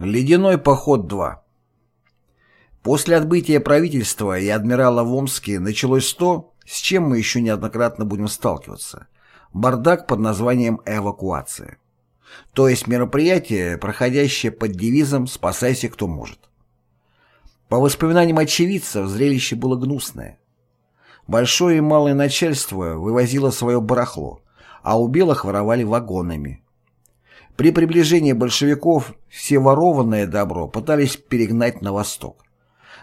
Ледяной поход-2 После отбытия правительства и адмирала в Омске началось то, с чем мы еще неоднократно будем сталкиваться. Бардак под названием «эвакуация». То есть мероприятие, проходящее под девизом «Спасайся, кто может». По воспоминаниям очевидцев, зрелище было гнусное. Большое и малое начальство вывозило свое барахло, а у белых воровали вагонами. При приближении большевиков все ворованное добро пытались перегнать на восток.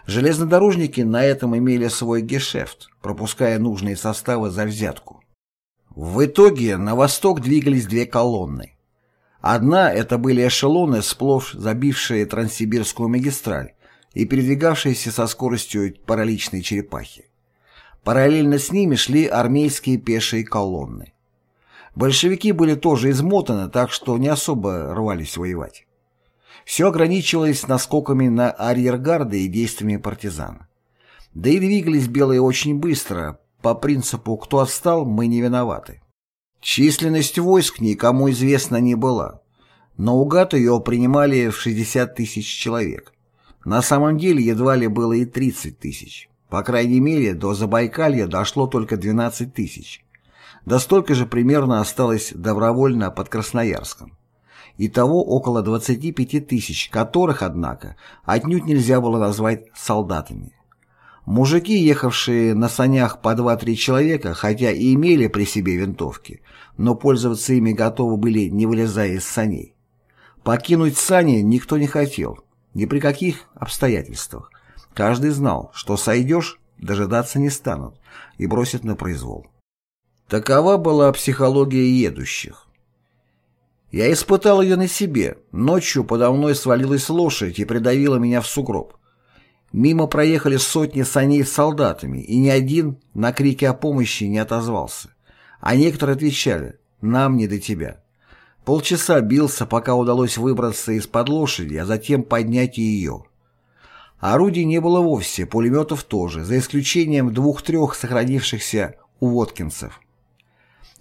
Железнодорожники на этом имели свой гешефт, пропуская нужные составы за взятку. В итоге на восток двигались две колонны. Одна – это были эшелоны, сплошь забившие Транссибирскую магистраль и передвигавшиеся со скоростью параличной черепахи. Параллельно с ними шли армейские пешие колонны. Большевики были тоже измотаны, так что не особо рвались воевать. Все ограничивалось наскоками на арьергарды и действиями партизан. Да и двигались белые очень быстро, по принципу «кто отстал, мы не виноваты». Численность войск никому известна не была. Наугад ее принимали в 60 тысяч человек. На самом деле едва ли было и 30 тысяч. По крайней мере, до Забайкалья дошло только 12 тысяч да столько же примерно осталось добровольно под Красноярском. Итого около 25 тысяч, которых, однако, отнюдь нельзя было назвать солдатами. Мужики, ехавшие на санях по 2-3 человека, хотя и имели при себе винтовки, но пользоваться ими готовы были, не вылезая из саней. Покинуть сани никто не хотел, ни при каких обстоятельствах. Каждый знал, что сойдешь, дожидаться не станут и бросят на произвол. Такова была психология едущих. Я испытал ее на себе. Ночью подо мной свалилась лошадь и придавила меня в сугроб. Мимо проехали сотни саней с солдатами, и ни один на крики о помощи не отозвался. А некоторые отвечали «Нам не до тебя». Полчаса бился, пока удалось выбраться из-под лошади, а затем поднять ее. Орудий не было вовсе, пулеметов тоже, за исключением двух-трех сохранившихся у Воткинцев.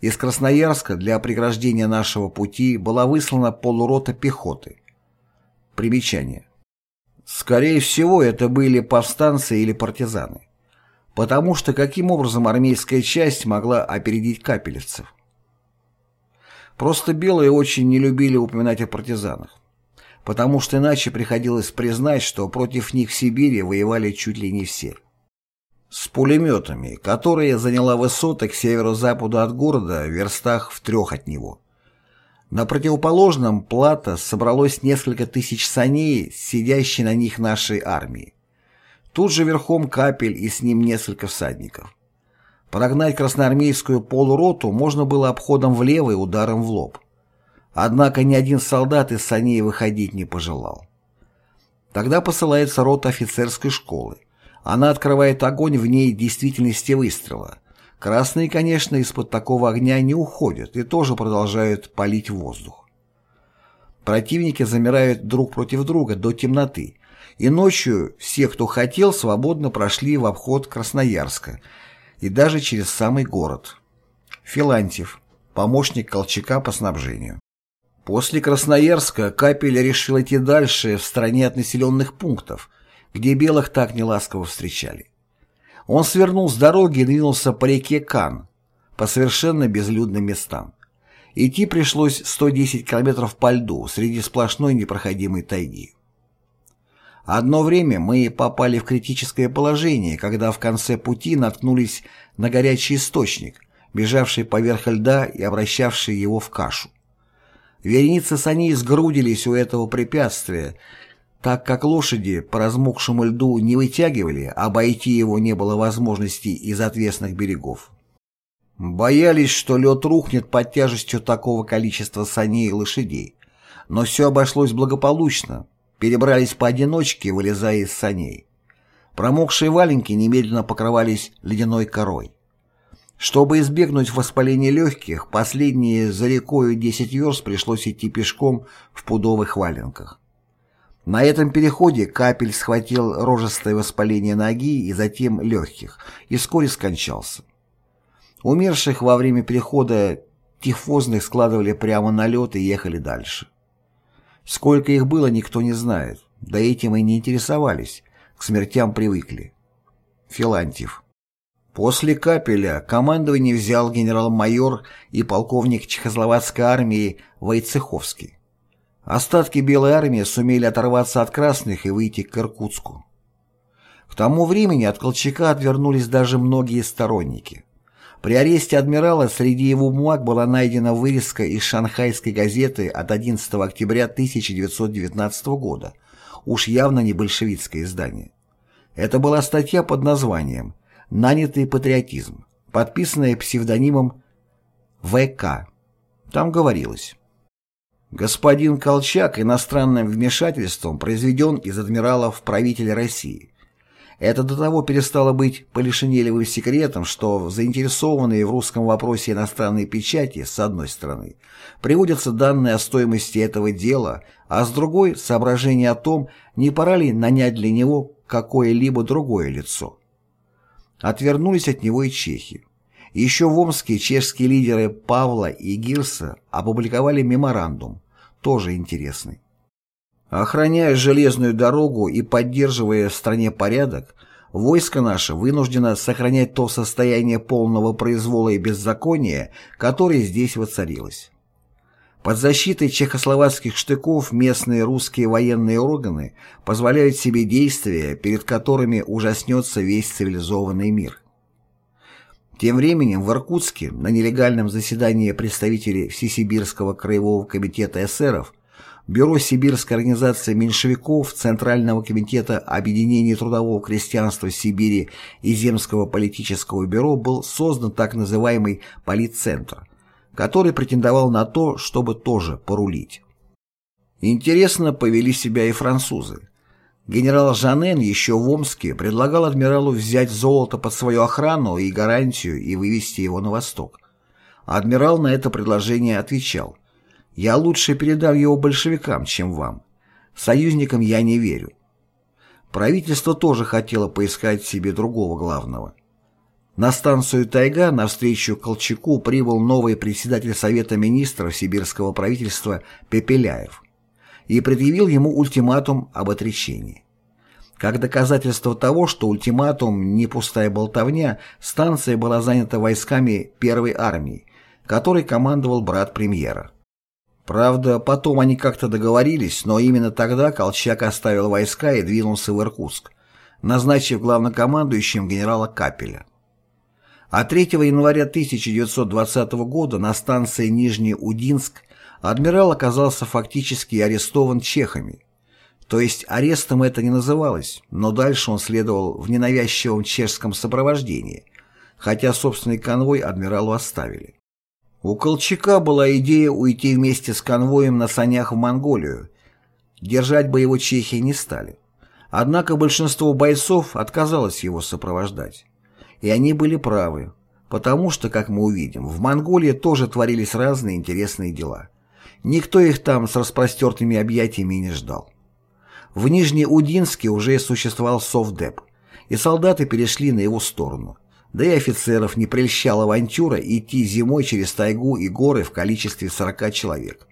Из Красноярска для преграждения нашего пути была выслана полурота пехоты. Примечание. Скорее всего, это были повстанцы или партизаны. Потому что каким образом армейская часть могла опередить капелевцев? Просто белые очень не любили упоминать о партизанах. Потому что иначе приходилось признать, что против них в Сибири воевали чуть ли не все с пулеметами, которые заняла высоты к северо-западу от города, в верстах в трех от него. На противоположном плато собралось несколько тысяч саней, сидящей на них нашей армии. Тут же верхом капель и с ним несколько всадников. Прогнать красноармейскую полуроту можно было обходом влево и ударом в лоб. Однако ни один солдат из саней выходить не пожелал. Тогда посылается рота офицерской школы. Она открывает огонь в ней действительности выстрела. Красные, конечно, из-под такого огня не уходят и тоже продолжают палить воздух. Противники замирают друг против друга до темноты, и ночью все, кто хотел, свободно прошли в обход Красноярска и даже через самый город. Филантьев, помощник Колчака по снабжению. После Красноярска Капель решил идти дальше в стране от населенных пунктов, где белых так неласково встречали. Он свернул с дороги и двинулся по реке Кан, по совершенно безлюдным местам. Идти пришлось 110 километров по льду среди сплошной непроходимой тайги. Одно время мы попали в критическое положение, когда в конце пути наткнулись на горячий источник, бежавший поверх льда и обращавший его в кашу. Вереницы саней сгрудились у этого препятствия, так как лошади по размокшему льду не вытягивали, обойти его не было возможности из отвесных берегов. Боялись, что лед рухнет под тяжестью такого количества саней и лошадей. Но все обошлось благополучно. Перебрались поодиночке, вылезая из саней. Промокшие валенки немедленно покрывались ледяной корой. Чтобы избегнуть воспаления легких, последние за рекою 10 верст пришлось идти пешком в пудовых валенках. На этом переходе капель схватил рожестое воспаление ноги и затем легких, и вскоре скончался. Умерших во время перехода тифозных складывали прямо на лед и ехали дальше. Сколько их было, никто не знает, да этим и не интересовались, к смертям привыкли. Филантьев. После Капеля командование взял генерал-майор и полковник Чехословацкой армии Войцеховский. Остатки Белой армии сумели оторваться от красных и выйти к Иркутску. К тому времени от Колчака отвернулись даже многие сторонники. При аресте адмирала среди его бумаг была найдена вырезка из шанхайской газеты от 11 октября 1919 года, уж явно не большевистское издание. Это была статья под названием «Нанятый патриотизм», подписанная псевдонимом ВК. Там говорилось «Господин Колчак иностранным вмешательством произведен из адмиралов правителя России. Это до того перестало быть полишинелевым секретом, что заинтересованные в русском вопросе иностранные печати, с одной стороны, приводятся данные о стоимости этого дела, а с другой – соображение о том, не пора ли нанять для него какое-либо другое лицо. Отвернулись от него и чехи. Еще в Омске чешские лидеры Павла и Гирса опубликовали меморандум, тоже интересный. Охраняя железную дорогу и поддерживая в стране порядок, войско наше вынуждено сохранять то состояние полного произвола и беззакония, которое здесь воцарилось. Под защитой чехословацких штыков местные русские военные органы позволяют себе действия, перед которыми ужаснется весь цивилизованный мир. Тем временем в Иркутске на нелегальном заседании представителей Всесибирского краевого комитета эсеров Бюро Сибирской организации меньшевиков Центрального комитета объединения трудового крестьянства Сибири и Земского политического бюро был создан так называемый «Политцентр», который претендовал на то, чтобы тоже порулить. Интересно повели себя и французы. Генерал Жанен еще в Омске предлагал адмиралу взять золото под свою охрану и гарантию и вывести его на восток. Адмирал на это предложение отвечал «Я лучше передам его большевикам, чем вам. Союзникам я не верю». Правительство тоже хотело поискать себе другого главного – на станцию Тайга навстречу Колчаку прибыл новый председатель Совета министров сибирского правительства Пепеляев и предъявил ему ультиматум об отречении. Как доказательство того, что ультиматум не пустая болтовня, станция была занята войсками первой армии, которой командовал брат премьера. Правда, потом они как-то договорились, но именно тогда Колчак оставил войска и двинулся в Иркутск, назначив главнокомандующим генерала Капеля. А 3 января 1920 года на станции Нижний Удинск адмирал оказался фактически арестован чехами. То есть арестом это не называлось, но дальше он следовал в ненавязчивом чешском сопровождении, хотя собственный конвой адмиралу оставили. У Колчака была идея уйти вместе с конвоем на санях в Монголию. Держать бы его чехи не стали. Однако большинство бойцов отказалось его сопровождать. И они были правы, потому что, как мы увидим, в Монголии тоже творились разные интересные дела. Никто их там с распростертыми объятиями не ждал. В Нижнеудинске уже существовал Совдеп, и солдаты перешли на его сторону. Да и офицеров не прельщала авантюра идти зимой через тайгу и горы в количестве 40 человек.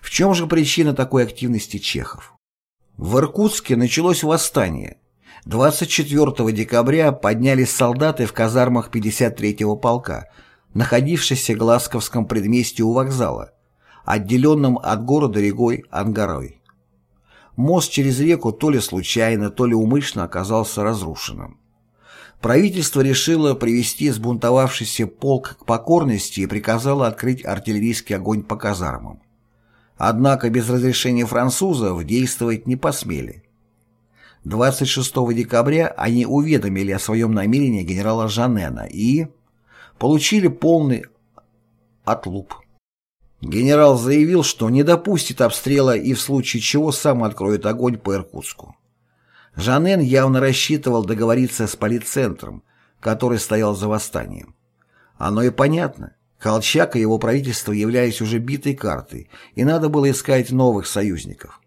В чем же причина такой активности чехов? В Иркутске началось восстание, 24 декабря поднялись солдаты в казармах 53-го полка, находившихся в Глазковском предместье у вокзала, отделенном от города рекой Ангарой. Мост через реку то ли случайно, то ли умышленно оказался разрушенным. Правительство решило привести сбунтовавшийся полк к покорности и приказало открыть артиллерийский огонь по казармам. Однако без разрешения французов действовать не посмели. 26 декабря они уведомили о своем намерении генерала Жанена и получили полный отлуп. Генерал заявил, что не допустит обстрела и в случае чего сам откроет огонь по Иркутску. Жанен явно рассчитывал договориться с полицентром, который стоял за восстанием. Оно и понятно. Колчак и его правительство являлись уже битой картой, и надо было искать новых союзников.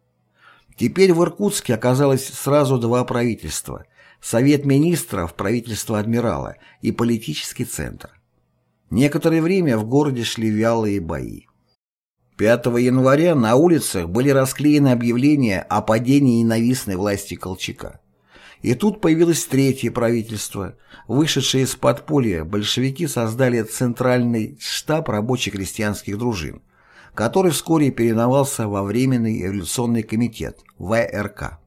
Теперь в Иркутске оказалось сразу два правительства – Совет министров, правительство адмирала и политический центр. Некоторое время в городе шли вялые бои. 5 января на улицах были расклеены объявления о падении ненавистной власти Колчака. И тут появилось третье правительство. Вышедшие из подполья большевики создали Центральный штаб рабоче-крестьянских дружин, который вскоре переименовался во Временный революционный комитет, ВРК.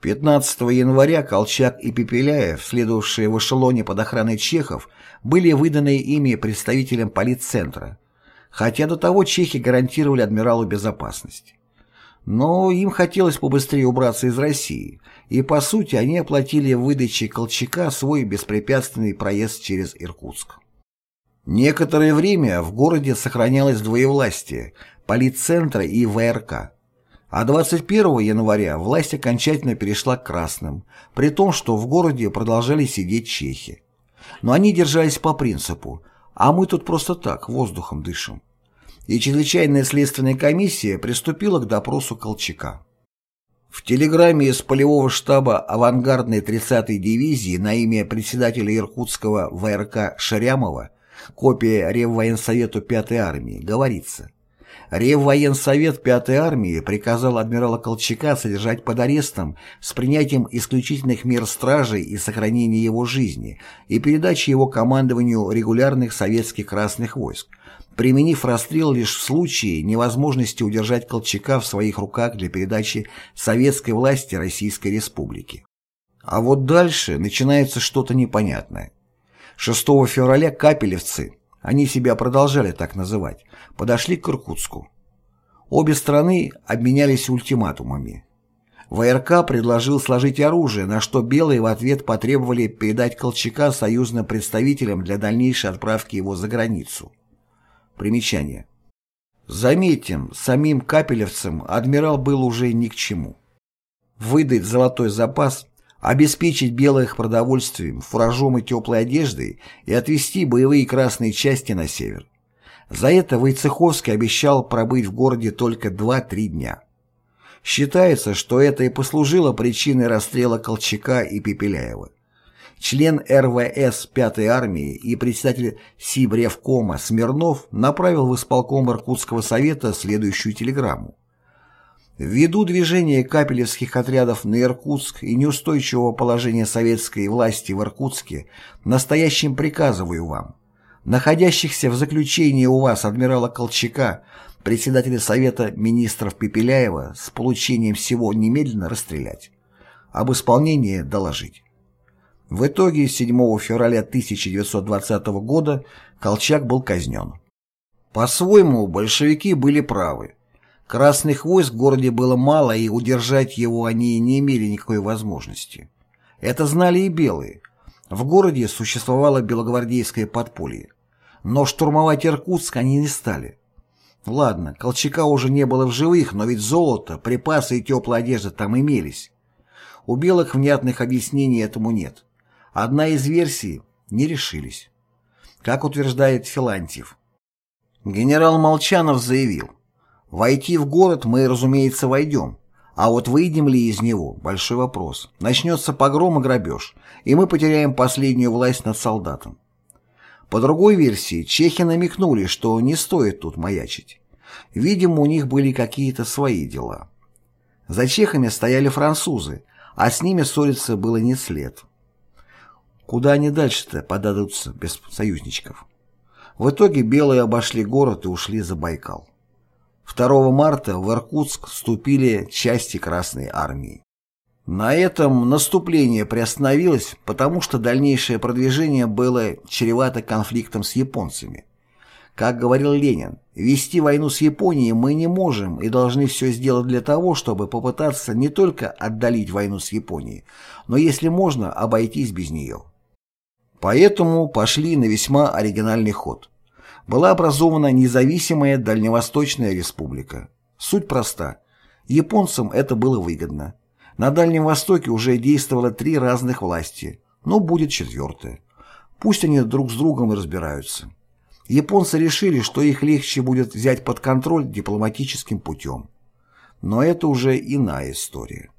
15 января Колчак и Пепеляев, следовавшие в эшелоне под охраной чехов, были выданы ими представителям политцентра, хотя до того чехи гарантировали адмиралу безопасность. Но им хотелось побыстрее убраться из России, и по сути они оплатили выдачей Колчака свой беспрепятственный проезд через Иркутск. Некоторое время в городе сохранялось двоевластие – политцентра и ВРК. А 21 января власть окончательно перешла к красным, при том, что в городе продолжали сидеть чехи. Но они держались по принципу «а мы тут просто так, воздухом дышим». И чрезвычайная следственная комиссия приступила к допросу Колчака. В телеграмме из полевого штаба авангардной 30-й дивизии на имя председателя Иркутского ВРК Шарямова, копия Реввоенсовету 5-й армии, говорится – Реввоенсовет 5-й армии приказал адмирала Колчака содержать под арестом с принятием исключительных мер стражи и сохранения его жизни и передачи его командованию регулярных советских красных войск, применив расстрел лишь в случае невозможности удержать Колчака в своих руках для передачи советской власти Российской Республики. А вот дальше начинается что-то непонятное. 6 февраля капелевцы, они себя продолжали так называть, подошли к Иркутску. Обе страны обменялись ультиматумами. ВРК предложил сложить оружие, на что белые в ответ потребовали передать Колчака союзным представителям для дальнейшей отправки его за границу. Примечание. Заметим, самим капелевцам адмирал был уже ни к чему. Выдать золотой запас, обеспечить белых продовольствием, фуражом и теплой одеждой и отвести боевые красные части на север. За это Войцеховский обещал пробыть в городе только 2-3 дня. Считается, что это и послужило причиной расстрела Колчака и Пепеляева. Член РВС 5-й армии и председатель Сибревкома Смирнов направил в исполком Иркутского совета следующую телеграмму. Ввиду движения капелевских отрядов на Иркутск и неустойчивого положения советской власти в Иркутске, настоящим приказываю вам находящихся в заключении у вас адмирала Колчака, председателя Совета министров Пепеляева с получением всего немедленно расстрелять. Об исполнении доложить. В итоге 7 февраля 1920 года Колчак был казнен. По-своему, большевики были правы. Красных войск в городе было мало, и удержать его они не имели никакой возможности. Это знали и белые. В городе существовало белогвардейское подполье. Но штурмовать Иркутск они не стали. Ладно, Колчака уже не было в живых, но ведь золото, припасы и теплая одежда там имелись. У белых внятных объяснений этому нет. Одна из версий – не решились. Как утверждает Филантьев. Генерал Молчанов заявил, «Войти в город мы, разумеется, войдем, а вот выйдем ли из него – большой вопрос. Начнется погром и грабеж, и мы потеряем последнюю власть над солдатом. По другой версии, чехи намекнули, что не стоит тут маячить. Видимо, у них были какие-то свои дела. За чехами стояли французы, а с ними ссориться было не след. Куда они дальше-то подадутся без союзничков? В итоге белые обошли город и ушли за Байкал. 2 марта в Иркутск вступили части Красной Армии. На этом наступление приостановилось, потому что дальнейшее продвижение было чревато конфликтом с японцами. Как говорил Ленин, вести войну с Японией мы не можем и должны все сделать для того, чтобы попытаться не только отдалить войну с Японией, но, если можно, обойтись без нее. Поэтому пошли на весьма оригинальный ход была образована независимая Дальневосточная республика. Суть проста. Японцам это было выгодно. На Дальнем Востоке уже действовало три разных власти, но будет четвертая. Пусть они друг с другом и разбираются. Японцы решили, что их легче будет взять под контроль дипломатическим путем. Но это уже иная история.